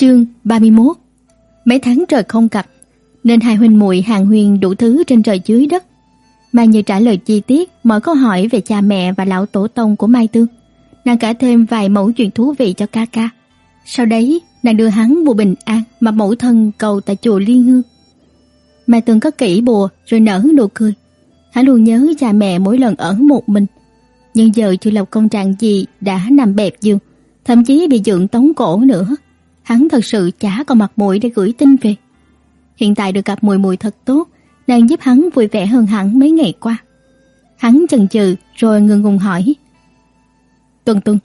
Chương 31 Mấy tháng trời không gặp nên hai huynh muội hàng huyền đủ thứ trên trời dưới đất. Mai Như trả lời chi tiết mọi câu hỏi về cha mẹ và lão tổ tông của Mai Tương. Nàng cả thêm vài mẫu chuyện thú vị cho ca ca. Sau đấy, nàng đưa hắn bùa bình an mà mẫu thân cầu tại chùa Liên Hương. Mai Tương cất kỹ bùa rồi nở nụ cười. Hắn luôn nhớ cha mẹ mỗi lần ở một mình. Nhưng giờ chưa lập công trạng gì đã nằm bẹp giường, thậm chí bị dưỡng tống cổ nữa hắn thật sự chả còn mặt mũi để gửi tin về. Hiện tại được gặp mùi mùi thật tốt, đang giúp hắn vui vẻ hơn hẳn mấy ngày qua. Hắn chần chừ rồi ngừng ngùng hỏi. Tuần tuần,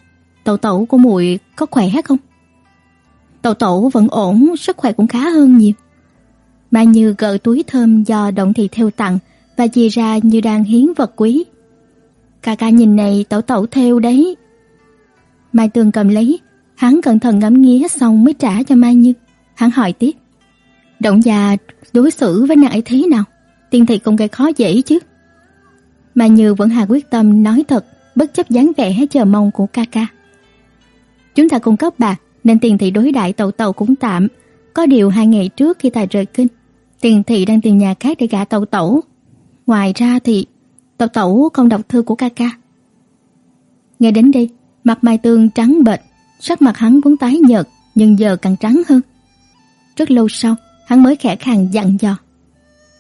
tẩu tẩu của muội có khỏe không? Tẩu tẩu vẫn ổn, sức khỏe cũng khá hơn nhiều. Mai Như gỡ túi thơm do động thị theo tặng và chia ra như đang hiến vật quý. Ca ca nhìn này tẩu tẩu theo đấy. Mai Tường cầm lấy, Hắn cẩn thận ngắm nghía xong mới trả cho Mai Như. Hắn hỏi tiếp. Động già đối xử với nàng ấy thế nào? Tiên thị cũng gây khó dễ chứ? Mai Như vẫn hà quyết tâm nói thật, bất chấp dáng vẻ chờ mong của ca ca. Chúng ta cung cấp bạc, nên tiền thị đối đại tàu tàu cũng tạm. Có điều hai ngày trước khi tài rời kinh, tiền thị đang tìm nhà khác để gả tàu tẩu. Ngoài ra thì tàu tẩu không đọc thư của ca ca. Nghe đến đây, mặt Mai Tương trắng bệch, Sắc mặt hắn vốn tái nhợt, nhưng giờ càng trắng hơn. Rất lâu sau, hắn mới khẽ khàng dặn dò.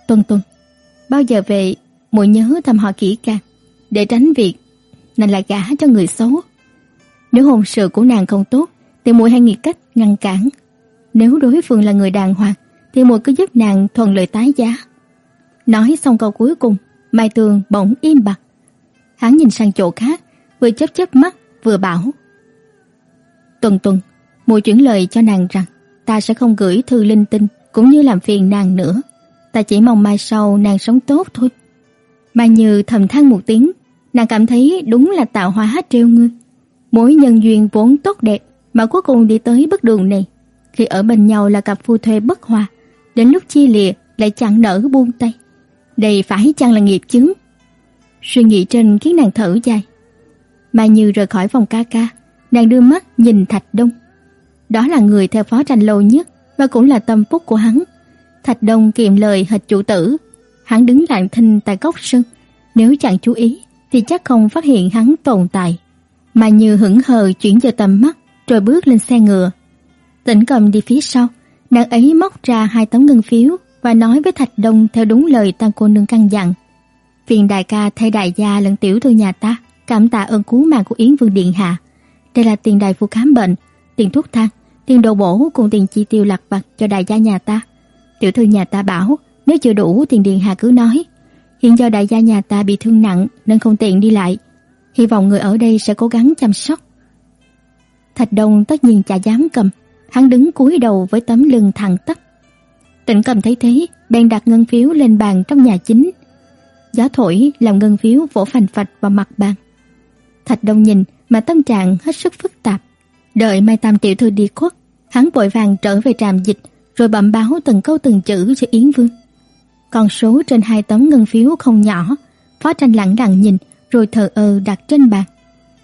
Tuân Tuân, bao giờ về, muội nhớ thăm họ kỹ càng, để tránh việc nàng lại gả cho người xấu. Nếu hôn sự của nàng không tốt, thì muội hãy nghĩ cách ngăn cản. Nếu đối phương là người đàng hoàng, thì muội cứ giúp nàng thuận lợi tái giá. Nói xong câu cuối cùng, Mai Tường bỗng im bặt. Hắn nhìn sang chỗ khác, vừa chớp chớp mắt, vừa bảo: Tuần tuần, muội chuyển lời cho nàng rằng ta sẽ không gửi thư linh tinh cũng như làm phiền nàng nữa. Ta chỉ mong mai sau nàng sống tốt thôi. Mai Như thầm than một tiếng, nàng cảm thấy đúng là tạo hóa trêu ngươi. Mối nhân duyên vốn tốt đẹp mà cuối cùng đi tới bước đường này. Khi ở bên nhau là cặp phu thê bất hòa, đến lúc chia lìa lại chẳng nỡ buông tay. Đây phải chăng là nghiệp chứng? Suy nghĩ trên khiến nàng thở dài. Mai Như rời khỏi phòng ca ca, nàng đưa mắt nhìn Thạch Đông. Đó là người theo phó tranh lâu nhất và cũng là tâm phúc của hắn. Thạch Đông kiệm lời hệt chủ tử, hắn đứng lặng thinh tại góc sân, nếu chẳng chú ý thì chắc không phát hiện hắn tồn tại. Mà Như hững hờ chuyển vào tầm mắt rồi bước lên xe ngựa. Tỉnh cầm đi phía sau, nàng ấy móc ra hai tấm ngân phiếu và nói với Thạch Đông theo đúng lời tăng cô nương căn dặn. Phiền đại ca thay đại gia lẫn tiểu thư nhà ta, cảm tạ ơn cứu mạng của Yến Vương Điện Hạ. Đây là tiền đại phu khám bệnh, tiền thuốc thang, tiền đồ bổ cùng tiền chi tiêu lặt vặt cho đại gia nhà ta. Tiểu thư nhà ta bảo, nếu chưa đủ tiền điện hạ cứ nói. Hiện do đại gia nhà ta bị thương nặng nên không tiện đi lại. Hy vọng người ở đây sẽ cố gắng chăm sóc. Thạch Đông tất nhiên chả dám cầm, hắn đứng cúi đầu với tấm lưng thẳng tắp. Tịnh Cầm thấy thế, bèn đặt ngân phiếu lên bàn trong nhà chính. Gió thổi làm ngân phiếu vỗ phành phạch vào mặt bàn. Thạch Đông nhìn, mà tâm trạng hết sức phức tạp. Đợi Mai Tam tiểu thư đi khuất, hắn vội vàng trở về trạm dịch, rồi bẩm báo từng câu từng chữ cho Yến Vương. Con số trên hai tấm ngân phiếu không nhỏ, Phó Tranh lặng lặng nhìn, rồi thờ ơ đặt trên bàn.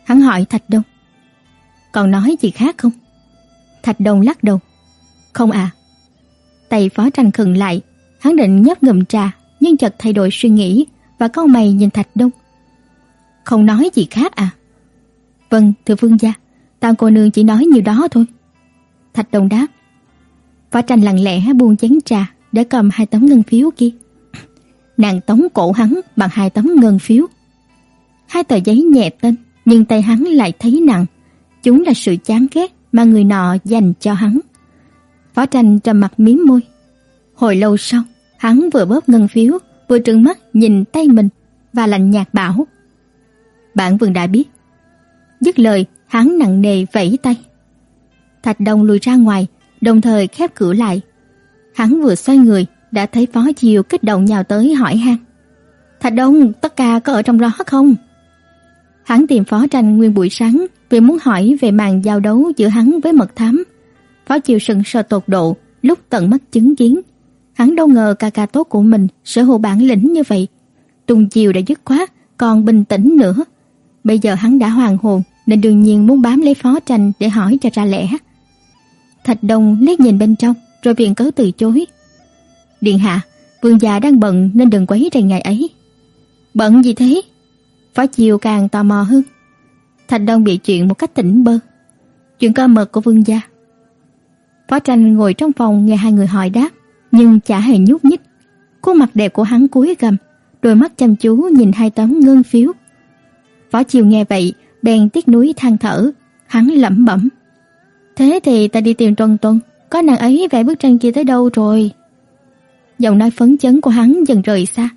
Hắn hỏi Thạch Đông: "Còn nói gì khác không?" Thạch Đông lắc đầu: "Không à." Tay Phó Tranh khựng lại, hắn định nhấp ngụm trà, nhưng chợt thay đổi suy nghĩ và cau mày nhìn Thạch Đông. "Không nói gì khác à?" Vâng, thưa vương gia, tam cô nương chỉ nói nhiều đó thôi. Thạch Đồng đáp. Phó tranh lặng lẽ buông chén trà để cầm hai tấm ngân phiếu kia. Nàng tống cổ hắn bằng hai tấm ngân phiếu. Hai tờ giấy nhẹ tên, nhưng tay hắn lại thấy nặng. Chúng là sự chán ghét mà người nọ dành cho hắn. Phó tranh trầm mặt miếm môi. Hồi lâu sau, hắn vừa bóp ngân phiếu, vừa trừng mắt nhìn tay mình và lạnh nhạt bảo: "Bạn vương đã biết, Dứt lời, hắn nặng nề vẫy tay. Thạch Đông lùi ra ngoài, đồng thời khép cửa lại. Hắn vừa xoay người, đã thấy Phó Chiều kích động nhào tới hỏi han. "Thạch Đông, tất cả có ở trong đó không?" Hắn tìm Phó Tranh nguyên buổi sáng vì muốn hỏi về màn giao đấu giữa hắn với Mật Thám. Phó Chiều sững sờ tột độ lúc tận mắt chứng kiến. Hắn đâu ngờ ca ca tốt của mình sở hữu bản lĩnh như vậy. Tùng Chiều đã dứt khoát, còn bình tĩnh nữa. Bây giờ hắn đã hoàn hồn, nên đương nhiên muốn bám lấy phó tranh để hỏi cho ra lẽ. Thạch Đông liếc nhìn bên trong, rồi viện cớ từ chối. Điện hạ, vương gia đang bận nên đừng quấy rầy ngày ấy. Bận gì thế? Phó Chiêu càng tò mò hơn. Thạch Đông bị chuyện một cách tỉnh bơ. Chuyện cơ mật của vương gia. Phó Tranh ngồi trong phòng nghe hai người hỏi đáp, nhưng chả hề nhúc nhích. Khuôn mặt đẹp của hắn cúi gằm, đôi mắt chăm chú nhìn hai tấm ngân phiếu. Phó Chiêu nghe vậy, bèn tiếc núi than thở, hắn lẩm bẩm: "Thế thì ta đi tìm tuần tuần có nàng ấy vẽ bức tranh kia tới đâu rồi?" Giọng nói phấn chấn của hắn dần rời xa,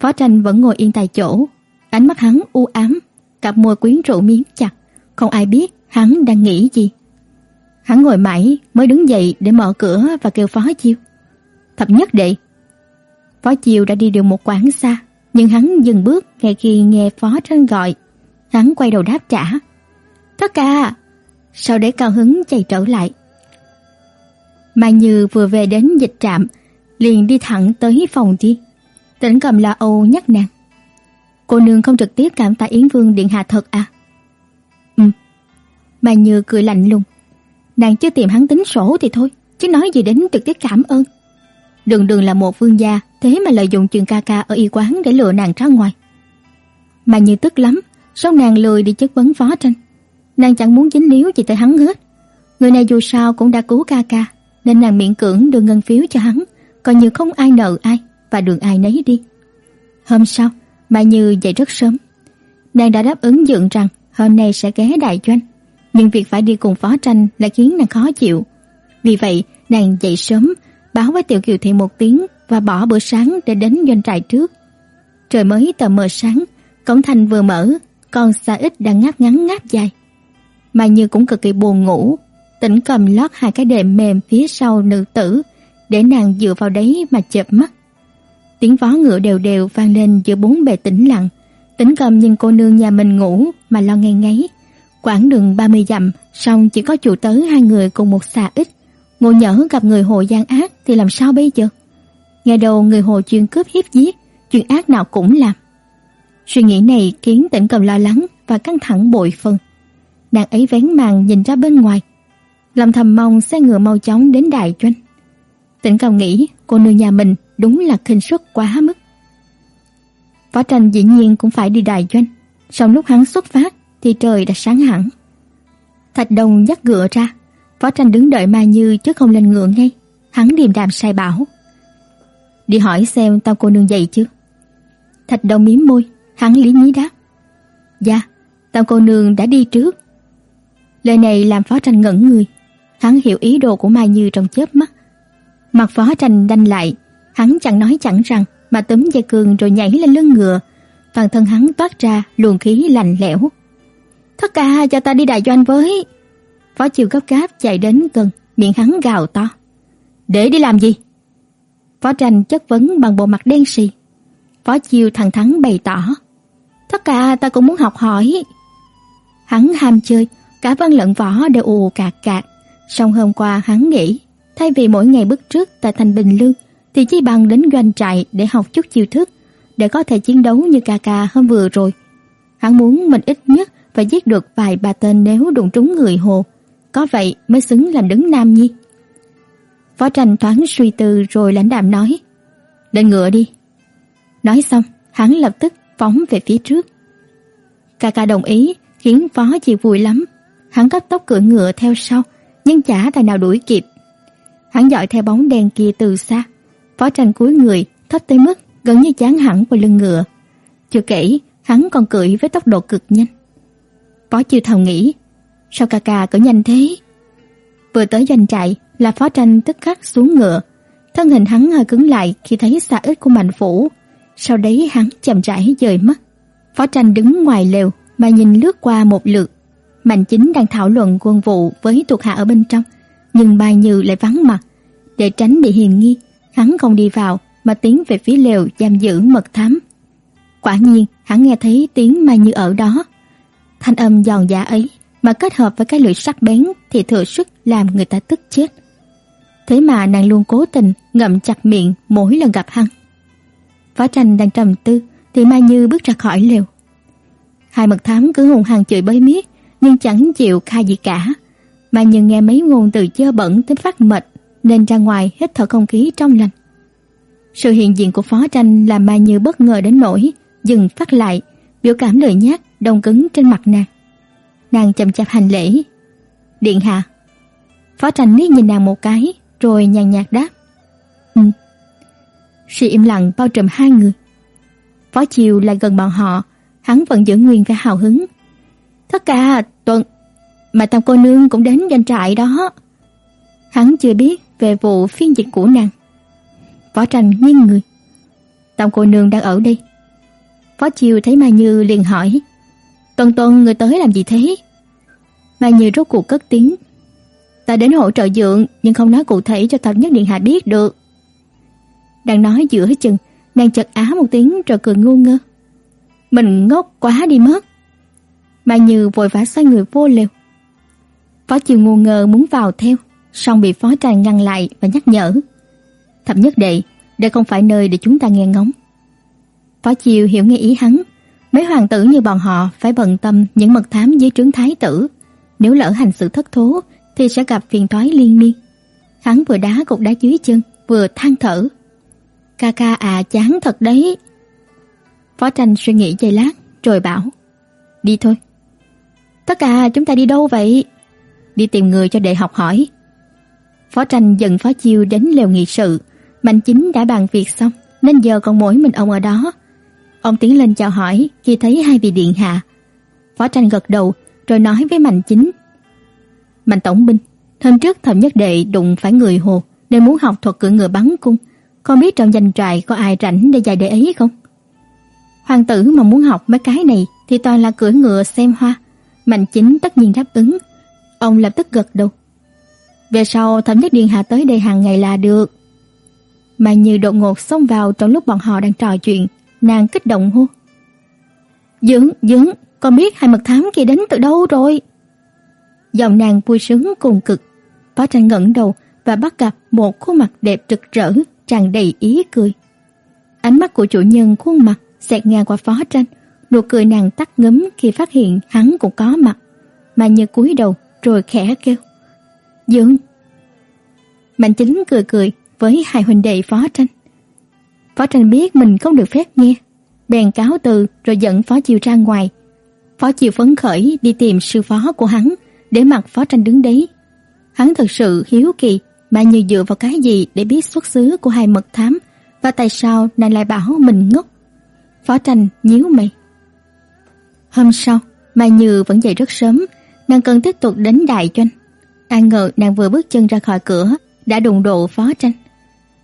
Phó Tranh vẫn ngồi yên tại chỗ, ánh mắt hắn u ám, cặp môi quyến rũ miếng chặt, không ai biết hắn đang nghĩ gì. Hắn ngồi mãi mới đứng dậy để mở cửa và kêu Phó Chiêu. "Thập nhất đệ." Phó Chiêu đã đi được một quãng xa, nhưng hắn dừng bước ngay khi nghe Phó Tranh gọi. Hắn quay đầu đáp trả. "Tất cả." Sau đấy cao hứng chạy trở lại. Mai Như vừa về đến dịch trạm, liền đi thẳng tới phòng đi Tỉnh cầm la âu nhắc nàng. Cô nương không trực tiếp cảm tạ Yến Vương điện hạ thật à? Ừ. Mai Như cười lạnh lùng. Nàng chưa tìm hắn tính sổ thì thôi, chứ nói gì đến trực tiếp cảm ơn. Đường đường là một vương gia, thế mà lợi dụng trường ca ca ở y quán để lừa nàng ra ngoài. mà Như tức lắm, sao nàng lười đi chất vấn phó tranh. Nàng chẳng muốn dính líu gì tới hắn hết. Người này dù sao cũng đã cứu ca ca, nên nàng miễn cưỡng đưa ngân phiếu cho hắn, coi như không ai nợ ai và đường ai nấy đi. Hôm sau, Mai Như dậy rất sớm. Nàng đã đáp ứng dựng rằng hôm nay sẽ ghé đại doanh, nhưng việc phải đi cùng phó tranh là khiến nàng khó chịu. Vì vậy, nàng dậy sớm, báo với Tiểu Kiều Thị một tiếng và bỏ bữa sáng để đến doanh trại trước. Trời mới tờ mờ sáng, cổng thành vừa mở, con xa ít đang ngáp ngắn ngáp dài. Mai Như cũng cực kỳ buồn ngủ, tỉnh cầm lót hai cái đệm mềm phía sau nữ tử, để nàng dựa vào đấy mà chợp mắt. Tiếng vó ngựa đều đều vang lên giữa bốn bề tĩnh lặng. Tĩnh cầm nhìn cô nương nhà mình ngủ mà lo ngay ngáy. Quãng đường 30 dặm, song chỉ có chủ tớ hai người cùng một xà ít. Ngộ nhỡ gặp người hồ gian ác thì làm sao bây giờ? Nghe đầu người hồ chuyên cướp hiếp giết, chuyện ác nào cũng làm. Suy nghĩ này khiến tĩnh cầm lo lắng và căng thẳng bội phần. Nàng ấy vén màn nhìn ra bên ngoài, Lâm thầm mong xe ngựa mau chóng đến đại doanh. Tĩnh cầm nghĩ cô nương nhà mình đúng là khinh suất quá mức. võ Tranh dĩ nhiên cũng phải đi đại doanh, sau lúc hắn xuất phát thì trời đã sáng hẳn. Thạch đồng dắt ngựa ra, võ Tranh đứng đợi Mai Như chứ không lên ngựa ngay, hắn điềm đạm sai bảo. Đi hỏi xem tao cô nương dậy chứ. Thạch đồng miếm môi, hắn lý nhí đáp. Dạ, tam cô nương đã đi trước. Lời này làm Phó Tranh ngẩn người, hắn hiểu ý đồ của Mai Như trong chớp mắt. Mặt Phó Tranh đanh lại, Hắn chẳng nói chẳng rằng mà túm dây cương rồi nhảy lên lưng ngựa. Toàn thân hắn toát ra luồng khí lạnh lẽo. thất ca cho ta đi đại doanh với. Phó chiều gấp gáp chạy đến gần, miệng hắn gào to. Để đi làm gì? Phó tranh chất vấn bằng bộ mặt đen xì. Phó chiêu thẳng thắn bày tỏ. Tất cả ta cũng muốn học hỏi. Hắn ham chơi, cả văn lẫn võ đều ù cạc cạc. Xong hôm qua hắn nghĩ, thay vì mỗi ngày bước trước tại thành Bình Lương, thì chi bằng đến doanh trại để học chút chiêu thức, để có thể chiến đấu như ca ca hôm vừa rồi. Hắn muốn mình ít nhất phải giết được vài ba tên nếu đụng trúng người hồ, có vậy mới xứng làm đứng nam nhi. Phó Tranh thoáng suy tư rồi lãnh đạm nói: "Lên ngựa đi." Nói xong, hắn lập tức phóng về phía trước. Ca ca đồng ý, khiến Phó chịu vui lắm. Hắn cấp tốc cưỡi ngựa theo sau, nhưng chả tài nào đuổi kịp. Hắn dõi theo bóng đèn kia từ xa, Phó tranh cúi người, thấp tới mức gần như chán hẳn vào lưng ngựa. Chưa kể, hắn còn cưỡi với tốc độ cực nhanh. Phó chiêu thầm nghĩ, sao ca ca cỡ nhanh thế? Vừa tới doanh trại là phó tranh tức khắc xuống ngựa. Thân hình hắn hơi cứng lại khi thấy xa ít của mạnh phủ. Sau đấy hắn chậm rãi dời mắt. Phó tranh đứng ngoài lều mà nhìn lướt qua một lượt. Mạnh chính đang thảo luận quân vụ với thuộc hạ ở bên trong. Nhưng bài như lại vắng mặt. Để tránh bị hiền nghi, Hắn không đi vào mà tiến về phía lều giam giữ mật thám. Quả nhiên, hắn nghe thấy tiếng Mai Như ở đó. Thanh âm giòn giả ấy mà kết hợp với cái lưỡi sắc bén thì thừa sức làm người ta tức chết. Thế mà nàng luôn cố tình ngậm chặt miệng mỗi lần gặp hắn. Phó tranh đang trầm tư thì Mai Như bước ra khỏi lều. Hai mật thám cứ hùng hăng chửi bới miết nhưng chẳng chịu khai gì cả. Mai Như nghe mấy ngôn từ chơ bẩn tới phát mệt nên ra ngoài hít thở không khí trong lành. Sự hiện diện của Phó Tranh làm Mai Như bất ngờ đến nỗi dừng phát lại, biểu cảm lười nhác đông cứng trên mặt nàng. Nàng chậm chạp hành lễ. "Điện hạ." Phó Tranh liếc nhìn nàng một cái, rồi nhàn nhạt đáp. "Ừ." Sự im lặng bao trùm hai người. Phó Chiều lại gần bọn họ, hắn vẫn giữ nguyên vẻ hào hứng. "Tất cả tuần mà Tam cô nương cũng đến danh trại đó." Hắn chưa biết về vụ phiên dịch của nàng. Võ Tranh nghiêng người. Tam cô nương đang ở đây. Phó Chiều thấy Mai Như liền hỏi: "Tuần Tuần người tới làm gì thế?" Mai Như rốt cuộc cất tiếng: "Ta đến hỗ trợ dượng, nhưng không nói cụ thể cho Thập Nhất Điện hạ biết được." Đang nói giữa chừng, nàng chợt á một tiếng rồi cười ngu ngơ. Mình ngốc quá đi mất. Mà Như vội vã xoay người vô lều. Phó Chiêu ngu ngơ muốn vào theo, song bị Phó Tràng ngăn lại và nhắc nhở. Thập nhất đệ, đây không phải nơi để chúng ta nghe ngóng. Phó Chiêu hiểu nghe ý hắn, mấy hoàng tử như bọn họ phải bận tâm những mật thám dưới trướng thái tử, nếu lỡ hành sự thất thố thì sẽ gặp phiền toái liên miên. Hắn vừa đá cục đá dưới chân, vừa than thở. Ca ca à chán thật đấy. Phó Tranh suy nghĩ giây lát rồi bảo: "Đi thôi." "Tất cả chúng ta đi đâu vậy?" "Đi tìm người cho đệ học hỏi." Phó Tranh dần Phó Chiêu đến lều nghị sự, Mạnh Chính đã bàn việc xong, nên giờ còn mỗi mình ông ở đó. Ông tiến lên chào hỏi khi thấy hai vị điện hạ. Phó Tranh gật đầu, rồi nói với Mạnh Chính: "Mạnh tổng binh, hôm trước thẩm nhất đệ đụng phải người Hồ, nên muốn học thuật cưỡi ngựa bắn cung, không biết trong danh trại có ai rảnh để dạy đệ ấy không?" Hoàng tử mà muốn học mấy cái này thì toàn là cưỡi ngựa xem hoa. Mạnh Chính tất nhiên đáp ứng. Ông lập tức gật đầu. Về sau thẩm nhất điện hạ tới đây hàng ngày là được. Mà như đột ngột xông vào trong lúc bọn họ đang trò chuyện, nàng kích động hô. Dưỡng, dưỡng, con biết hai mật thám kia đến từ đâu rồi. Giọng nàng vui sướng cùng cực. Phó tranh ngẩng đầu và bắt gặp một khuôn mặt đẹp rực rỡ, tràn đầy ý cười. Ánh mắt của chủ nhân khuôn mặt xẹt ngang qua phó tranh, nụ cười nàng tắt ngấm khi phát hiện hắn cũng có mặt. Mà như cúi đầu rồi khẽ kêu. dương. Mạnh chính cười cười với hai huynh đệ Phó Tranh. Phó Tranh biết mình không được phép nghe, bèn cáo từ rồi dẫn Phó Chiều ra ngoài. Phó Chiều phấn khởi đi tìm sư phó của hắn, để mặc Phó Tranh đứng đấy. Hắn thật sự hiếu kỳ mà như dựa vào cái gì để biết xuất xứ của hai mật thám và tại sao nàng lại bảo mình ngốc. Phó Tranh nhíu mày. Hôm sau, Mai Như vẫn dậy rất sớm, nàng cần tiếp tục đến đại doanh. Ai ngờ nàng vừa bước chân ra khỏi cửa đã đụng độ phó tranh.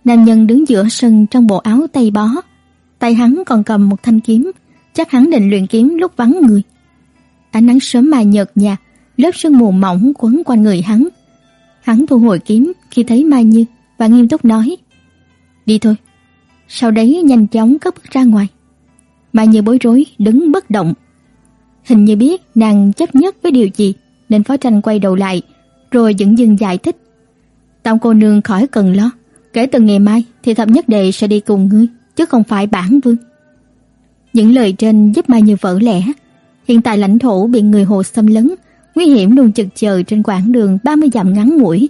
Nam nhân đứng giữa sân trong bộ áo tây bó, tay hắn còn cầm một thanh kiếm, chắc hắn định luyện kiếm lúc vắng người. Ánh nắng sớm mà nhợt nhạt, lớp sương mù mỏng quấn quanh người hắn. Hắn thu hồi kiếm khi thấy Mai Như và nghiêm túc nói: "Đi thôi." Sau đấy nhanh chóng cất bước ra ngoài. Mai Như bối rối đứng bất động. Hình như biết nàng chấp nhất với điều gì, nên Phó Tranh quay đầu lại, rồi dững dưng giải thích. Tam cô nương khỏi cần lo, kể từ ngày mai thì thập nhất đệ sẽ đi cùng ngươi, chứ không phải bản vương. Những lời trên giúp Mai Như vỡ lẽ. Hiện tại lãnh thổ bị người Hồ xâm lấn, nguy hiểm luôn chực chờ trên quãng đường 30 dặm ngắn ngủi.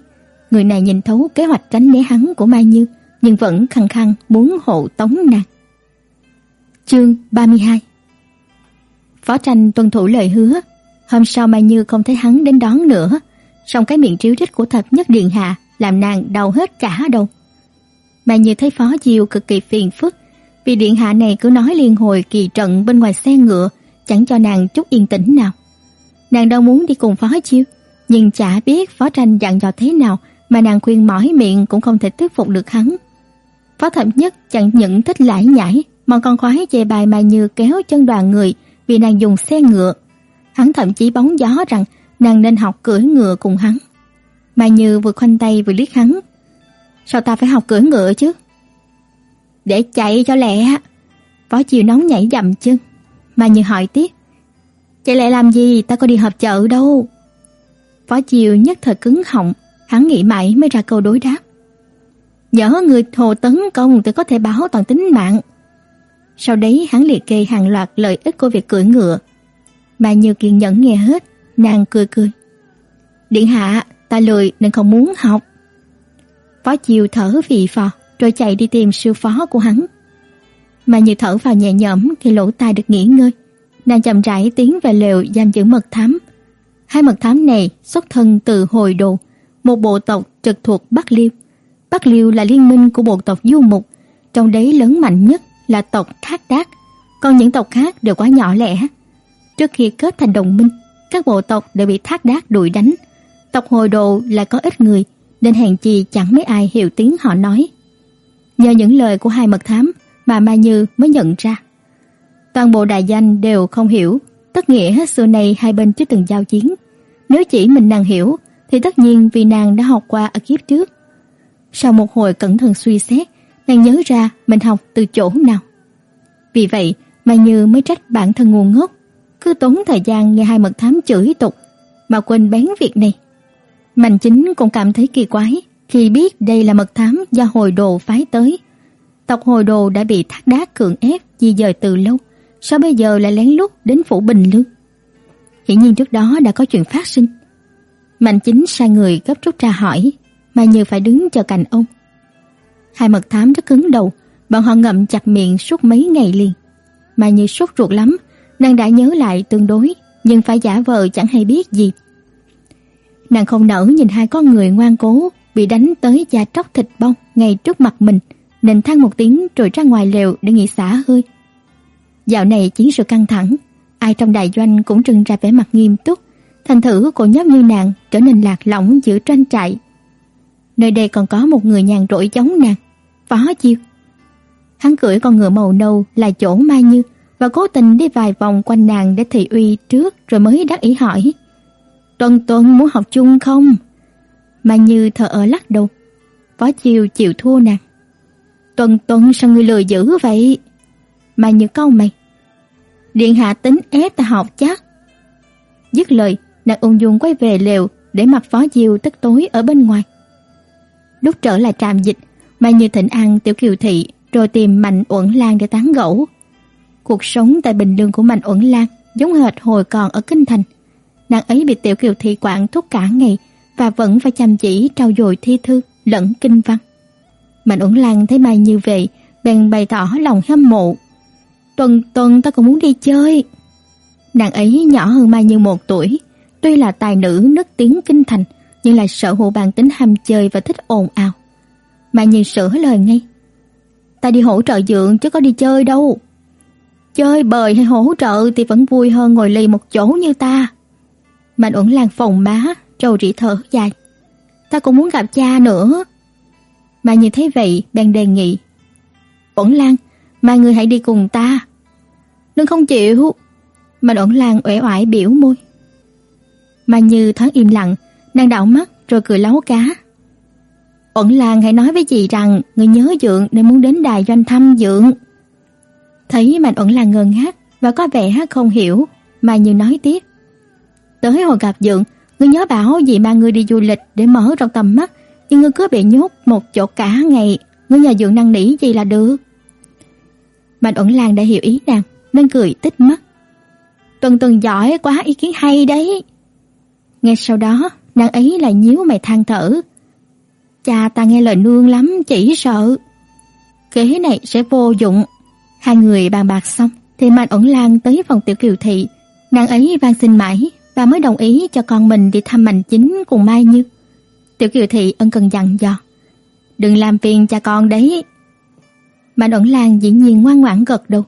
Người này nhìn thấu kế hoạch tránh né hắn của Mai Như, nhưng vẫn khăng khăng muốn hộ tống nàng. Chương 32 Phó tranh tuân thủ lời hứa, hôm sau Mai Như không thấy hắn đến đón nữa, song cái miệng tríu rít của thập nhất điện hạ làm nàng đau hết cả đầu. Mai như thấy phó diêu cực kỳ phiền phức, vì điện hạ này cứ nói liên hồi kỳ trận bên ngoài xe ngựa, chẳng cho nàng chút yên tĩnh nào. Nàng đâu muốn đi cùng phó chiêu, nhưng chả biết phó tranh dặn dò thế nào mà nàng khuyên mỏi miệng cũng không thể thuyết phục được hắn. Phó thập nhất chẳng những thích lải nhải, mà còn khoái chê bài mà như kéo chân đoàn người vì nàng dùng xe ngựa. Hắn thậm chí bóng gió rằng nàng nên học cưỡi ngựa cùng hắn. mà Như vừa khoanh tay vừa liếc hắn. Sao ta phải học cưỡi ngựa chứ? Để chạy cho lẹ. Phó Chiều nóng nhảy dậm chân. mà Như hỏi tiếp. Chạy lại làm gì, ta có đi họp chợ đâu. Phó Chiều nhất thời cứng họng, hắn nghĩ mãi mới ra câu đối đáp. Nhớ người hồ tấn công thì có thể báo toàn tính mạng. Sau đấy hắn liệt kê hàng loạt lợi ích của việc cưỡi ngựa. bà Như kiên nhẫn nghe hết, nàng cười cười. Điện hạ, ta lười nên không muốn học. Phó chiều thở phì phò, rồi chạy đi tìm sư phó của hắn. Mà như thở vào nhẹ nhõm khi lỗ tai được nghỉ ngơi. Nàng chậm rãi tiến về lều giam giữ mật thám. Hai mật thám này xuất thân từ hồi đồ, một bộ tộc trực thuộc Bắc Liêu. Bắc Liêu là liên minh của bộ tộc Du Mục, trong đấy lớn mạnh nhất là tộc Thác Đác, còn những tộc khác đều quá nhỏ lẻ. Trước khi kết thành đồng minh, các bộ tộc đều bị Thác Đác đuổi đánh. Tộc Hồi Đồ là có ít người, nên hèn chi chẳng mấy ai hiểu tiếng họ nói. Nhờ những lời của hai mật thám mà Mai Như mới nhận ra. Toàn bộ đại danh đều không hiểu, tất nghĩa xưa nay hai bên chưa từng giao chiến. Nếu chỉ mình nàng hiểu, thì tất nhiên vì nàng đã học qua ở kiếp trước. Sau một hồi cẩn thận suy xét, nàng nhớ ra mình học từ chỗ nào. Vì vậy, mà Như mới trách bản thân ngu ngốc, cứ tốn thời gian nghe hai mật thám chửi tục mà quên bén việc này. Mạnh Chính cũng cảm thấy kỳ quái khi biết đây là mật thám do hồi đồ phái tới. Tộc hồi đồ đã bị thác đá cưỡng ép di dời từ lâu, sao bây giờ lại lén lút đến phủ Bình Lương? Hiển nhiên trước đó đã có chuyện phát sinh. Mạnh Chính sai người gấp rút ra hỏi, mà như phải đứng chờ cạnh ông. Hai mật thám rất cứng đầu, bọn họ ngậm chặt miệng suốt mấy ngày liền. Mà như sốt ruột lắm, nàng đã nhớ lại tương đối, nhưng phải giả vờ chẳng hay biết gì. Nàng không nỡ nhìn hai con người ngoan cố bị đánh tới da tróc thịt bong ngay trước mặt mình, nên than một tiếng rồi ra ngoài lều để nghỉ xả hơi. Dạo này chiến sự căng thẳng, ai trong đại doanh cũng trưng ra vẻ mặt nghiêm túc, thành thử cô nhóc như nàng trở nên lạc lõng giữa tranh trại. Nơi đây còn có một người nhàn rỗi giống nàng, Phó Chiêu. Hắn cưỡi con ngựa màu nâu là chỗ Mai Như và cố tình đi vài vòng quanh nàng để thị uy trước rồi mới đắc ý hỏi. Tuần Tuần muốn học chung không? Mai Như thở ở lắc đầu. Phó Chiêu chịu thua nàng. Tuần Tuần sao ngươi lười dữ vậy? Mai Như câu mày. Điện hạ tính ép ta học chắc. Dứt lời, nàng ung dung quay về lều để mặc Phó diêu tức tối ở bên ngoài. Lúc trở lại trạm dịch, Mai Như thịnh an Tiểu Kiều Thị rồi tìm Mạnh Uẩn Lan để tán gẫu. Cuộc sống tại Bình Lương của Mạnh Uẩn Lan giống hệt hồi còn ở Kinh Thành. Nàng ấy bị Tiểu Kiều Thị quản thúc cả ngày và vẫn phải chăm chỉ trau dồi thi thư lẫn kinh văn. Mạnh Uẩn Lan thấy Mai Như vậy, bèn bày tỏ lòng hâm mộ. Tuần tuần ta cũng muốn đi chơi. Nàng ấy nhỏ hơn Mai Như một tuổi, tuy là tài nữ nức tiếng kinh thành, nhưng lại sở hữu bản tính ham chơi và thích ồn ào. Mai Như sửa lời ngay. Ta đi hỗ trợ dưỡng chứ có đi chơi đâu. Chơi bời hay hỗ trợ thì vẫn vui hơn ngồi lì một chỗ như ta. Mạnh Uẩn Lan phòng má, trầu rỉ thở dài. Ta cũng muốn gặp cha nữa. Mà như thấy vậy, bèn đề nghị. Uẩn Lan, mai người hãy đi cùng ta. Đừng không chịu. Mạnh Uẩn Lan uể oải biểu môi. Mà như thoáng im lặng, nàng đảo mắt rồi cười lấu cá. Uẩn Lan hãy nói với chị rằng người nhớ dượng nên muốn đến đài doanh thăm dượng. Thấy Mạnh Uẩn Lan ngơ ngác và có vẻ không hiểu, mà như nói tiếp. Tới hồi gặp dượng, ngươi nhớ bảo gì mang ngươi đi du lịch để mở rộng tầm mắt, nhưng ngươi cứ bị nhốt một chỗ cả ngày, ngươi nhà dượng năng nỉ gì là được. Mạnh Uẩn Lan đã hiểu ý nàng, nên cười tích mắt. Tuần tuần giỏi quá ý kiến hay đấy. Ngay sau đó, nàng ấy lại nhíu mày than thở. Cha ta nghe lời nương lắm, chỉ sợ. Kế này sẽ vô dụng. Hai người bàn bạc xong, thì Mạnh Uẩn Lan tới phòng tiểu kiều thị. Nàng ấy van xin mãi và mới đồng ý cho con mình đi thăm Mạnh Chính cùng Mai Như. Tiểu Kiều Thị ân cần dặn dò. Đừng làm phiền cha con đấy. Mạnh Uẩn Lan dĩ nhiên ngoan ngoãn gật đầu.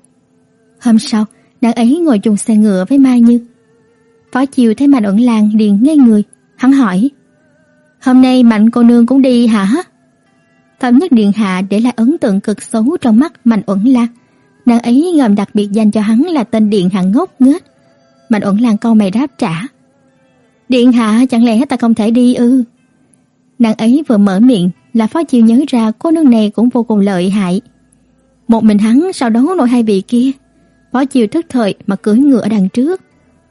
Hôm sau, nàng ấy ngồi chung xe ngựa với Mai Như. Phó Chiều thấy Mạnh Uẩn Lan liền ngây người, hắn hỏi: "Hôm nay Mạnh cô nương cũng đi hả?" Phạm Nhất Điện hạ để lại ấn tượng cực xấu trong mắt Mạnh Uẩn Lan. Nàng ấy ngầm đặc biệt dành cho hắn là tên điện hạ ngốc nghếch. Mạnh Uẩn Lan câu mày đáp trả. "Điện hạ, chẳng lẽ ta không thể đi ư?" Nàng ấy vừa mở miệng là Phó Chiêu nhớ ra cô nương này cũng vô cùng lợi hại. Một mình hắn sao đấu nổi hai vị kia. Phó chiều thức thời mà cưỡi ngựa đằng trước,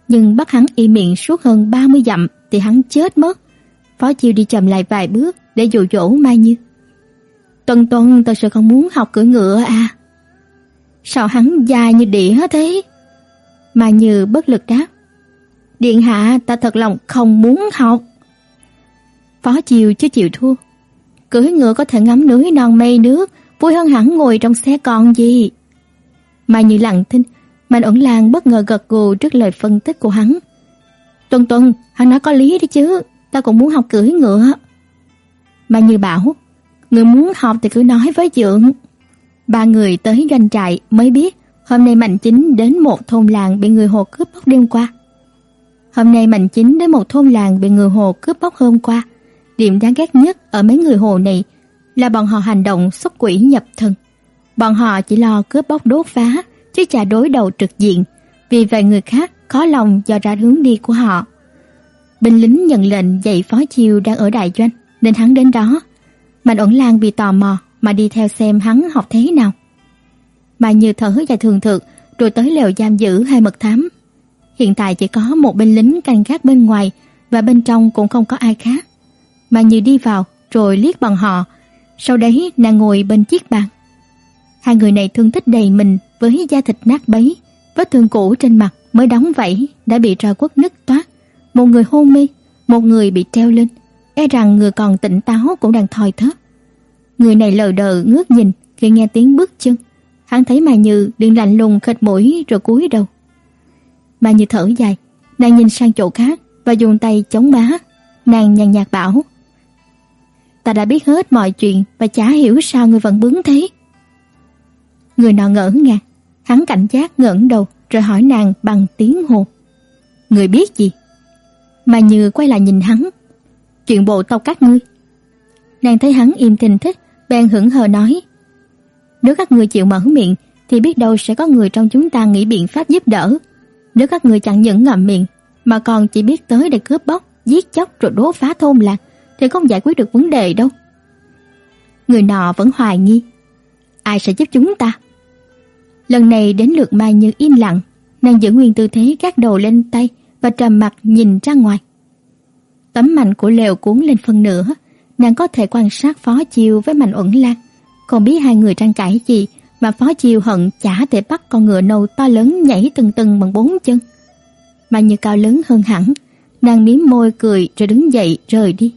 nhưng bắt hắn y miệng suốt hơn 30 dặm thì hắn chết mất. Phó Chiêu đi chậm lại vài bước để dụ dỗ Mai Như. Tuần Tuần thật sự không muốn học cưỡi ngựa à? Sao hắn dài như đĩa thế? Mai Như bất lực đáp. Điện hạ ta thật lòng không muốn học. Phó Chiều chứ chịu thua. Cưỡi ngựa có thể ngắm núi non mây nước, vui hơn hẳn ngồi trong xe con gì. Mai Như lặng thinh, Mạnh Ẩn Lan bất ngờ gật gù trước lời phân tích của hắn. Tuần Tuần, hắn nói có lý đấy chứ, ta cũng muốn học cưỡi ngựa. Mai Như bảo, người muốn học thì cứ nói với Dượng. Ba người tới doanh trại mới biết hôm nay Mạnh Chính đến một thôn làng bị người Hồ cướp bóc đêm qua. Hôm nay Mạnh Chính đến một thôn làng bị người Hồ cướp bóc hôm qua. Điểm đáng ghét nhất ở mấy người Hồ này là bọn họ hành động xúc quỷ nhập thần. Bọn họ chỉ lo cướp bóc đốt phá, chứ chả đối đầu trực diện. Vì vậy người khác khó lòng dò ra hướng đi của họ. Binh lính nhận lệnh dạy phó chiêu đang ở đại doanh, nên hắn đến đó. Mạnh ẩn lang bị tò mò mà đi theo xem hắn học thế nào. Mà như thở dài thường thực, rồi tới lều giam giữ hai mật thám. Hiện tại chỉ có một binh lính canh gác bên ngoài và bên trong cũng không có ai khác. Mà như đi vào rồi liếc bọn họ, sau đấy nàng ngồi bên chiếc bàn. Hai người này thương tích đầy mình với da thịt nát bấy, vết thương cũ trên mặt mới đóng vảy đã bị roi quất nứt toát. Một người hôn mê, một người bị treo lên, e rằng người còn tỉnh táo cũng đang thoi thóp. Người này lờ đờ ngước nhìn khi nghe tiếng bước chân. Hắn thấy Mai Như liền lạnh lùng khịt mũi rồi cúi đầu. Mai Như thở dài, nàng nhìn sang chỗ khác và dùng tay chống má. Nàng nhàn nhạt bảo: "Ta đã biết hết mọi chuyện và chả hiểu sao người vẫn bướng thế." Người nọ ngỡ ngàng, hắn cảnh giác ngẩng đầu rồi hỏi nàng bằng tiếng hồ. "Người biết gì?" mà Như quay lại nhìn hắn. "Chuyện bộ tộc các ngươi." Nàng thấy hắn im thình thích, bèn hững hờ nói: "Nếu các ngươi chịu mở miệng thì biết đâu sẽ có người trong chúng ta nghĩ biện pháp giúp đỡ. Nếu các ngươi chẳng những ngậm miệng mà còn chỉ biết tới để cướp bóc, giết chóc rồi đốt phá thôn lạc thì không giải quyết được vấn đề đâu." Người nọ vẫn hoài nghi, ai sẽ giúp chúng ta? Lần này đến lượt Mai Như im lặng, nàng giữ nguyên tư thế gác đầu lên tay và trầm mặt nhìn ra ngoài. Tấm mảnh của lều cuốn lên phần nửa, nàng có thể quan sát Phó Chiêu với Mạnh Uẩn Lan, không biết hai người tranh cãi gì mà Phó Chiêu hận chả thể bắt con ngựa nâu to lớn nhảy từng từng bằng bốn chân. Mà như cao lớn hơn hẳn, nàng mím môi cười rồi đứng dậy rời đi.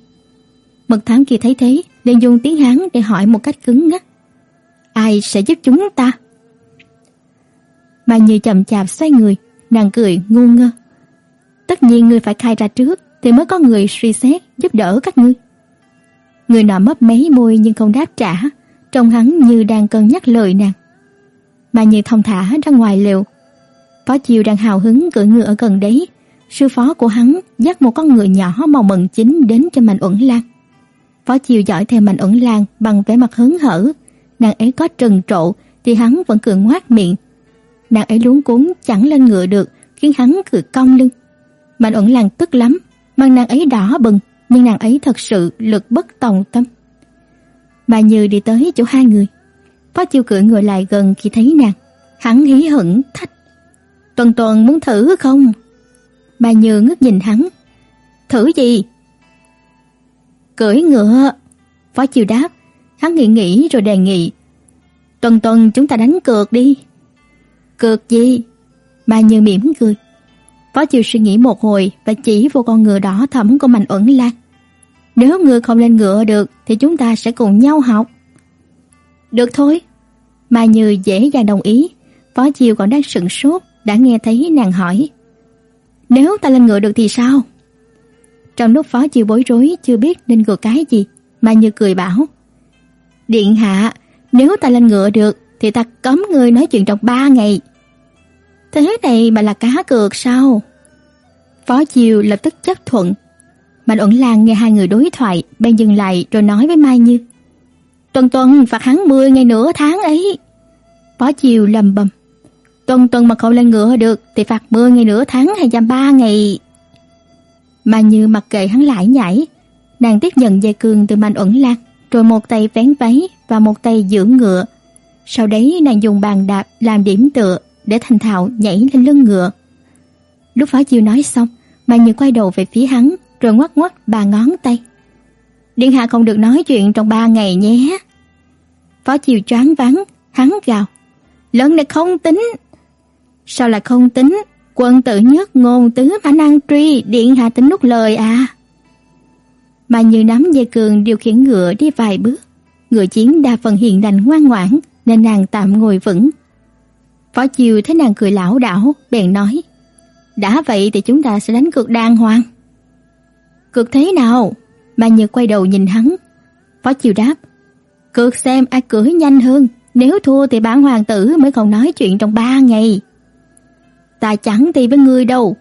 Mật thám kia thấy thế, liền dùng tiếng Hán để hỏi một cách cứng ngắc. Ai sẽ giúp chúng ta? Mà như chậm chạp xoay người, nàng cười ngu ngơ. Tất nhiên ngươi phải khai ra trước thì mới có người suy xét giúp đỡ các ngươi. Người nọ mấp mấy môi nhưng không đáp trả, trông hắn như đang cân nhắc lời nàng. Mà như thông thả ra ngoài lều. Phó Chiêu đang hào hứng cưỡi ngựa ở gần đấy, sư phó của hắn dắt một con ngựa nhỏ màu mận chính đến cho Mạnh Uẩn Lan. Phó Chiêu dõi theo Mạnh Uẩn Lan bằng vẻ mặt hứng hở, nàng ấy có trần trộ thì hắn vẫn cười ngoác miệng. Nàng ấy luống cuống chẳng lên ngựa được, khiến hắn cười cong lưng. Mạnh Uẩn Lan tức lắm, mặt nàng ấy đỏ bừng, nhưng nàng ấy thật sự lực bất tòng tâm. Bà Như đi tới chỗ hai người. Phó Chiêu cưỡi ngồi lại gần khi thấy nàng, hắn hí hửng thách: "Tuần Tuần muốn thử không?" Bà Như ngước nhìn hắn. "Thử gì?" "Cưỡi ngựa." Phó Chiêu đáp, hắn nghĩ nghĩ rồi đề nghị: "Tuần Tuần chúng ta đánh cược đi." "Cược gì?" Bà Như mỉm cười. Phó Chiêu suy nghĩ một hồi và chỉ vô con ngựa đỏ thẫm của Mạnh Uẩn Lan. Nếu ngựa không lên ngựa được thì chúng ta sẽ cùng nhau học. Được thôi. Mai Như dễ dàng đồng ý. Phó Chiêu còn đang sững sốt đã nghe thấy nàng hỏi. Nếu ta lên ngựa được thì sao? Trong lúc Phó Chiêu bối rối chưa biết nên ngựa cái gì, Mai Như cười bảo. Điện hạ, nếu ta lên ngựa được thì ta cấm ngươi nói chuyện trong ba ngày. Thế này mà là cá cược sao? Phó Chiều lập tức chấp thuận. Mạnh Uẩn Lan nghe hai người đối thoại, bèn dừng lại rồi nói với Mai Như: "Tuần Tuần phạt hắn 10 ngày nửa tháng ấy." Phó Chiều lầm bầm: "Tuần Tuần mà không lên ngựa được thì phạt 10 ngày nửa tháng hay giam 3 ngày?" Mai Như mặc kệ hắn lại nhảy, nàng tiếp nhận dây cương từ Mạnh Uẩn Lan, rồi một tay vén váy và một tay giữ ngựa. Sau đấy nàng dùng bàn đạp làm điểm tựa để thành thạo nhảy lên lưng ngựa. Lúc Phó Chiêu nói xong, Mai Như quay đầu về phía hắn, rồi ngoắc ngoắc ba ngón tay. Điện hạ không được nói chuyện trong ba ngày nhé. Phó Chiêu choáng váng, hắn gào. Lần này không tính. Sao là không tính? Quân tử nhất ngôn tứ mã năng truy, điện hạ tính nút lời à. mà như nắm dây cường điều khiển ngựa đi vài bước. Ngựa chiến đa phần hiền lành ngoan ngoãn nên nàng tạm ngồi vững. Phó Chiêu thấy nàng cười lão đảo, bèn nói: "Đã vậy thì chúng ta sẽ đánh cược đàng hoàng." "Cược thế nào?" bà nhược quay đầu nhìn hắn. Phó Chiêu đáp: "Cược xem ai cưỡi nhanh hơn, nếu thua thì bản hoàng tử mới còn nói chuyện trong ba ngày." "Ta chẳng thì với ngươi đâu."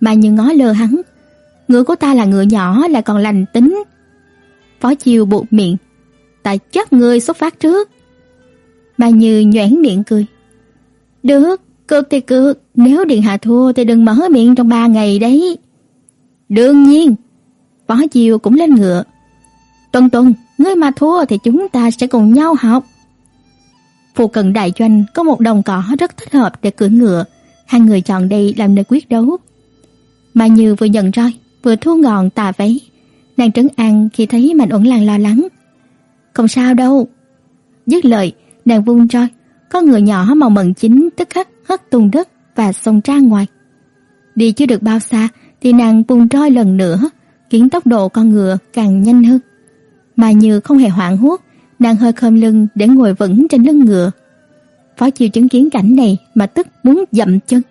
bà nhược ngó lơ hắn, ngựa của ta là ngựa nhỏ lại còn lành tính. Phó Chiêu buộc miệng, ta chấp ngươi xuất phát trước. Bà Như nhoẻn miệng cười. Được, cược thì cược, nếu điện hạ thua thì đừng mở miệng trong ba ngày đấy. Đương nhiên. Võ Chiều cũng lên ngựa. Tuần tuần, ngươi mà thua thì chúng ta sẽ cùng nhau học. Phụ cận đại doanh có một đồng cỏ rất thích hợp để cưỡi ngựa, hai người chọn đây làm nơi quyết đấu. Mà Như vừa nhận roi, vừa thu ngọn tà váy. Nàng trấn an khi thấy Mạnh Uẩn Lan lo lắng. "Không sao đâu." Dứt lời, nàng vung roi, con ngựa nhỏ màu mận chín tức khắc hất tung đất và xông ra ngoài. Đi chưa được bao xa thì nàng vung roi lần nữa, khiến tốc độ con ngựa càng nhanh hơn. Mà Như không hề hoảng hốt, nàng hơi khom lưng để ngồi vững trên lưng ngựa. Phó Chiêu chứng kiến cảnh này mà tức muốn dậm chân.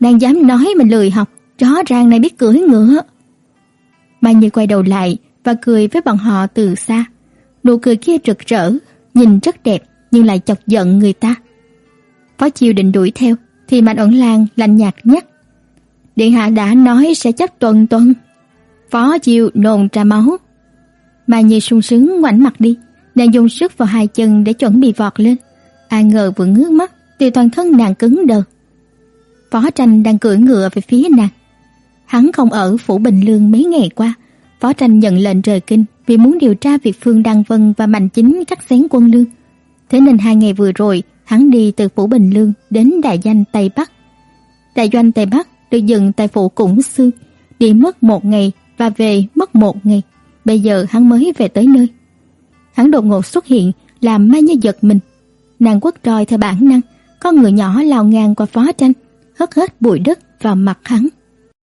Nàng dám nói mình lười học, rõ ràng này biết cưỡi ngựa. mà Như quay đầu lại và cười với bọn họ từ xa. Nụ cười kia rực rỡ, nhìn rất đẹp nhưng lại chọc giận người ta. Phó Chiêu định đuổi theo thì Mạnh Ẩn Lan lạnh nhạt nhắc: "Điện hạ đã nói sẽ chấp tuần tuần." Phó Chiêu nôn ra máu. Mai Như sung sướng ngoảnh mặt đi, nàng dùng sức vào hai chân để chuẩn bị vọt lên. Ai ngờ vừa ngước mắt thì toàn thân nàng cứng đờ. Phó Tranh đang cưỡi ngựa về phía nàng. Hắn không ở phủ Bình Lương mấy ngày qua, Phó Tranh nhận lệnh rời kinh vì muốn điều tra việc Phương Đăng Vân và Mạnh Chính cắt xén quân lương. Thế nên hai ngày vừa rồi, hắn đi từ phủ Bình Lương đến đại danh Tây Bắc. Đại doanh Tây Bắc được dựng tại phủ Củng Xương, đi mất một ngày và về mất một ngày. Bây giờ hắn mới về tới nơi. Hắn đột ngột xuất hiện, làm Mai Như giật mình. Nàng quất roi theo bản năng, con người nhỏ lao ngang qua phó tranh, hất hết bụi đất vào mặt hắn.